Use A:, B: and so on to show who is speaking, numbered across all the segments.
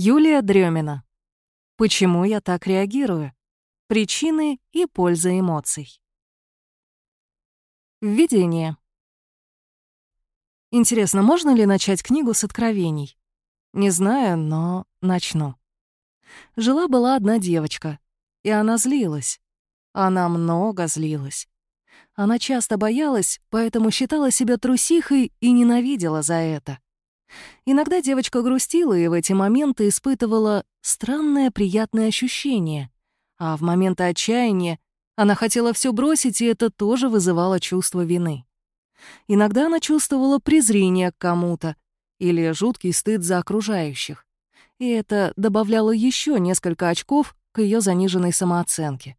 A: Юлия Дрёмина. Почему я так реагирую? Причины и польза эмоций. Введение. Интересно, можно ли начать книгу с откровений? Не знаю, но начну. Жила-была одна девочка, и она злилась. Она много злилась. Она часто боялась, поэтому считала себя трусихой и ненавидела за это. Иногда девочка грустила и в эти моменты испытывала странное приятное ощущение, а в моменты отчаяния она хотела все бросить, и это тоже вызывало чувство вины. Иногда она чувствовала презрение к кому-то или жуткий стыд за окружающих, и это добавляло еще несколько очков к ее заниженной самооценке.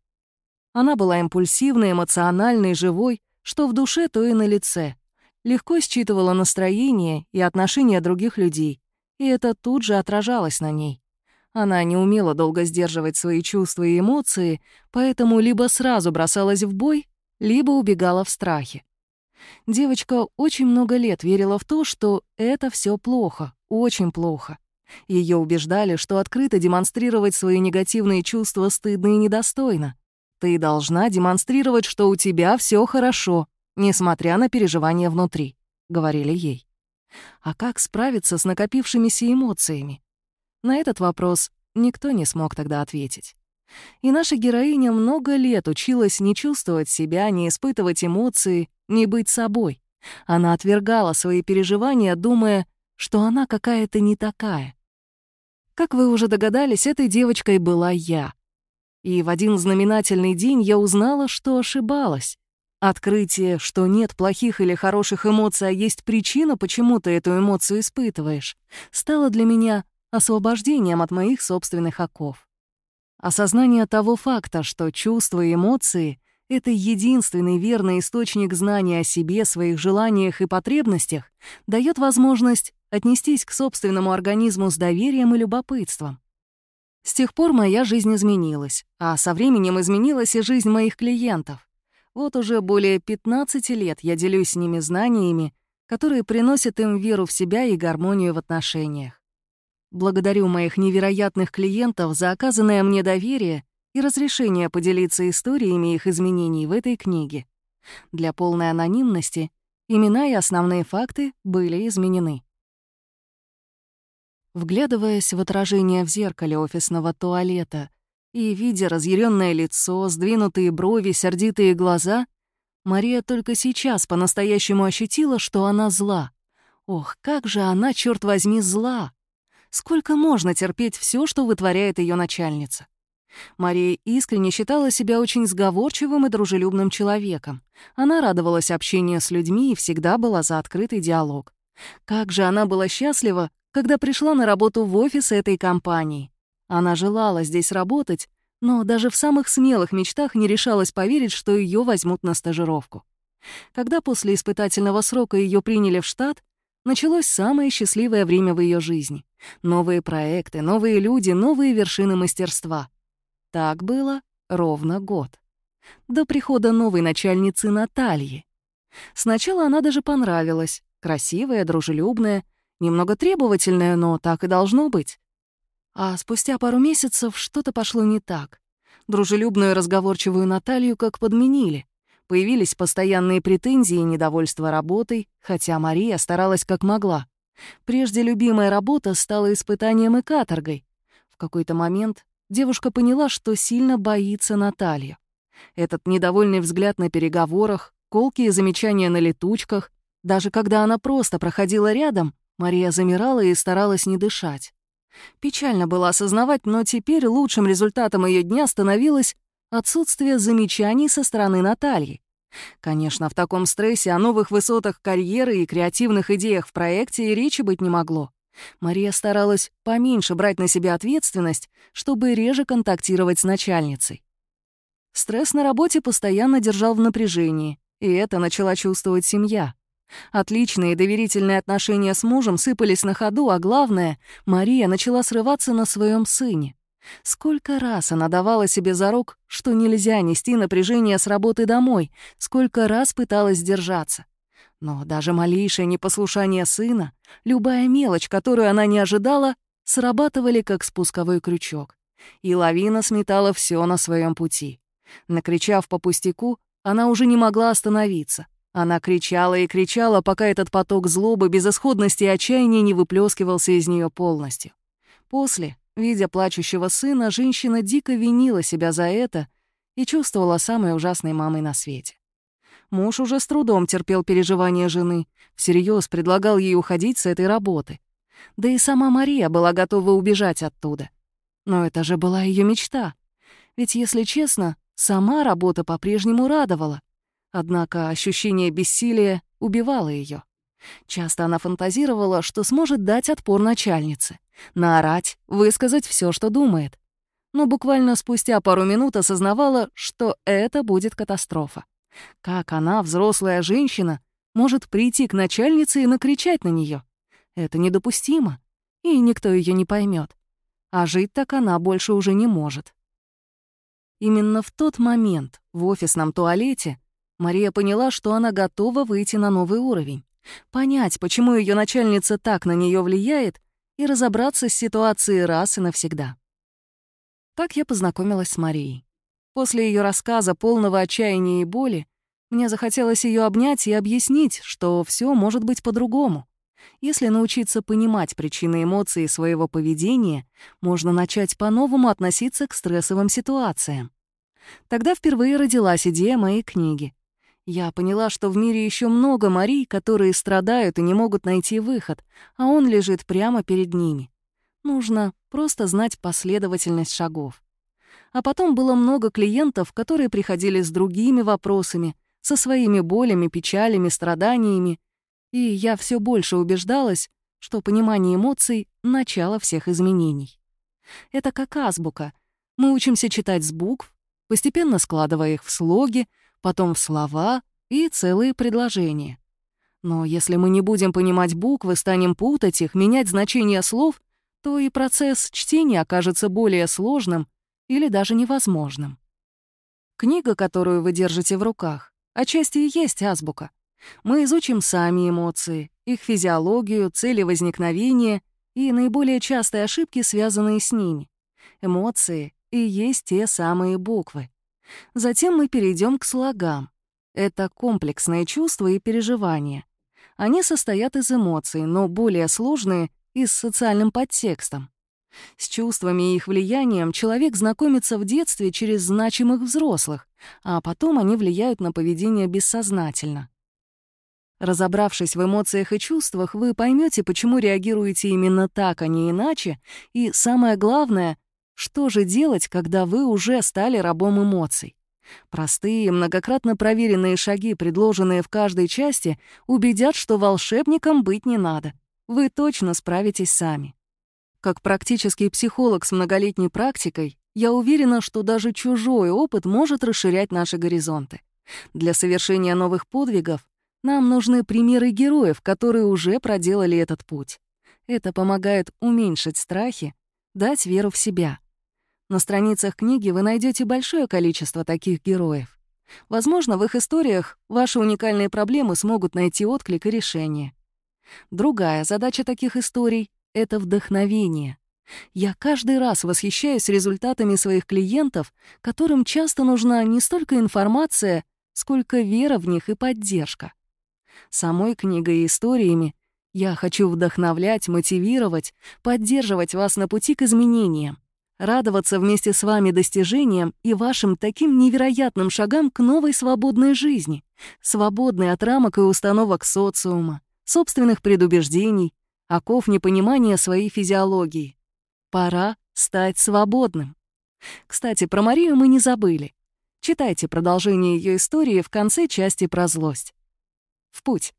A: Она была импульсивной, эмоциональной, живой, что в душе, то и на лице — легко считывала настроение и отношения других людей, и это тут же отражалось на ней. Она не умела долго сдерживать свои чувства и эмоции, поэтому либо сразу бросалась в бой, либо убегала в страхе. Девочка очень много лет верила в то, что это все плохо, очень плохо. Ее убеждали, что открыто демонстрировать свои негативные чувства стыдно и недостойно. Ты должна демонстрировать, что у тебя все хорошо, несмотря на переживания внутри, — говорили ей. А как справиться с накопившимися эмоциями? На этот вопрос никто не смог тогда ответить. И наша героиня много лет училась не чувствовать себя, не испытывать эмоции, не быть собой. Она отвергала свои переживания, думая, что она какая-то не такая. Как вы уже догадались, этой девочкой была я. И в один знаменательный день я узнала, что ошибалась. Открытие, что нет плохих или хороших эмоций, а есть причина, почему ты эту эмоцию испытываешь, стало для меня освобождением от моих собственных оков. Осознание того факта, что чувства и эмоции — это единственный верный источник знания о себе, своих желаниях и потребностях, дает возможность отнестись к собственному организму с доверием и любопытством. С тех пор моя жизнь изменилась, а со временем изменилась и жизнь моих клиентов. Вот уже более 15 лет я делюсь с ними знаниями, которые приносят им веру в себя и гармонию в отношениях. Благодарю моих невероятных клиентов за оказанное мне доверие и разрешение поделиться историями их изменений в этой книге. Для полной анонимности имена и основные факты были изменены. Вглядываясь в отражение в зеркале офисного туалета и, видя разъяренное лицо, сдвинутые брови, сердитые глаза, Мария только сейчас по-настоящему ощутила, что она зла. Ох, как же она, черт возьми, зла! Сколько можно терпеть все, что вытворяет ее начальница? Мария искренне считала себя очень сговорчивым и дружелюбным человеком. Она радовалась общению с людьми и всегда была за открытый диалог. Как же она была счастлива, когда пришла на работу в офис этой компании. Она желала здесь работать, но даже в самых смелых мечтах не решалась поверить, что ее возьмут на стажировку. Когда после испытательного срока ее приняли в штат, началось самое счастливое время в ее жизни. Новые проекты, новые люди, новые вершины мастерства. Так было ровно год. До прихода новой начальницы Натальи. Сначала она даже понравилась. Красивая, дружелюбная, немного требовательная, но так и должно быть. А спустя пару месяцев что-то пошло не так. Дружелюбную разговорчивую Наталью как подменили. Появились постоянные претензии и недовольство работой, хотя Мария старалась как могла. Прежде любимая работа стала испытанием и каторгой. В какой-то момент девушка поняла, что сильно боится Наталью. Этот недовольный взгляд на переговорах, колкие замечания на летучках, даже когда она просто проходила рядом, Мария замирала и старалась не дышать. Печально было осознавать, но теперь лучшим результатом ее дня становилось отсутствие замечаний со стороны Натальи. Конечно, в таком стрессе о новых высотах карьеры и креативных идеях в проекте и речи быть не могло. Мария старалась поменьше брать на себя ответственность, чтобы реже контактировать с начальницей. Стресс на работе постоянно держал в напряжении, и это начала чувствовать семья. Отличные доверительные отношения с мужем сыпались на ходу, а главное, Мария начала срываться на своем сыне. Сколько раз она давала себе зарок, что нельзя нести напряжение с работы домой, сколько раз пыталась держаться. Но даже малейшее непослушание сына, любая мелочь, которую она не ожидала, срабатывали как спусковой крючок, и лавина сметала все на своем пути. Накричав по пустяку, она уже не могла остановиться. Она кричала и кричала, пока этот поток злобы, безысходности и отчаяния не выплескивался из нее полностью. После, видя плачущего сына, женщина дико винила себя за это и чувствовала самой ужасной мамой на свете. Муж уже с трудом терпел переживания жены, всерьез предлагал ей уходить с этой работы. Да и сама Мария была готова убежать оттуда. Но это же была ее мечта. Ведь, если честно, сама работа по-прежнему радовала. Однако ощущение бессилия убивало ее. Часто она фантазировала, что сможет дать отпор начальнице, наорать, высказать все, что думает. Но буквально спустя пару минут осознавала, что это будет катастрофа. Как она, взрослая женщина, может прийти к начальнице и накричать на нее? Это недопустимо, и никто ее не поймет. А жить так она больше уже не может. Именно в тот момент в офисном туалете Мария поняла, что она готова выйти на новый уровень, понять, почему ее начальница так на нее влияет, и разобраться с ситуацией раз и навсегда. Так я познакомилась с Марией. После ее рассказа, полного отчаяния и боли, мне захотелось ее обнять и объяснить, что все может быть по-другому. Если научиться понимать причины эмоций своего поведения, можно начать по-новому относиться к стрессовым ситуациям. Тогда впервые родилась идея моей книги. Я поняла, что в мире еще много Марий, которые страдают и не могут найти выход, а он лежит прямо перед ними. Нужно просто знать последовательность шагов. А потом было много клиентов, которые приходили с другими вопросами, со своими болями, печалями, страданиями, и я все больше убеждалась, что понимание эмоций — начало всех изменений. Это как азбука. Мы учимся читать с букв, постепенно складывая их в слоги, потом в слова и целые предложения. Но если мы не будем понимать буквы, станем путать их, менять значение слов, то и процесс чтения окажется более сложным или даже невозможным. Книга, которую вы держите в руках, отчасти и есть азбука. Мы изучим сами эмоции, их физиологию, цели возникновения и наиболее частые ошибки, связанные с ними. Эмоции и есть те самые буквы. Затем мы перейдем к слогам. Это комплексные чувства и переживания. Они состоят из эмоций, но более сложные и с социальным подтекстом. С чувствами и их влиянием человек знакомится в детстве через значимых взрослых, а потом они влияют на поведение бессознательно. Разобравшись в эмоциях и чувствах, вы поймете, почему реагируете именно так, а не иначе, и самое главное, что же делать, когда вы уже стали рабом эмоций. Простые, многократно проверенные шаги, предложенные в каждой части, убедят, что волшебником быть не надо. Вы точно справитесь сами. Как практический психолог с многолетней практикой, я уверена, что даже чужой опыт может расширять наши горизонты. Для совершения новых подвигов нам нужны примеры героев, которые уже проделали этот путь. Это помогает уменьшить страхи, дать веру в себя. На страницах книги вы найдете большое количество таких героев. Возможно, в их историях ваши уникальные проблемы смогут найти отклик и решение. Другая задача таких историй — это вдохновение. Я каждый раз восхищаюсь результатами своих клиентов, которым часто нужна не столько информация, сколько вера в них и поддержка самой книгой и историями, я хочу вдохновлять, мотивировать, поддерживать вас на пути к изменениям, радоваться вместе с вами достижениям и вашим таким невероятным шагам к новой свободной жизни, свободной от рамок и установок социума, собственных предубеждений, оков непонимания своей физиологии. Пора стать свободным. Кстати, про Марию мы не забыли. Читайте продолжение ее истории в конце части про злость. В путь!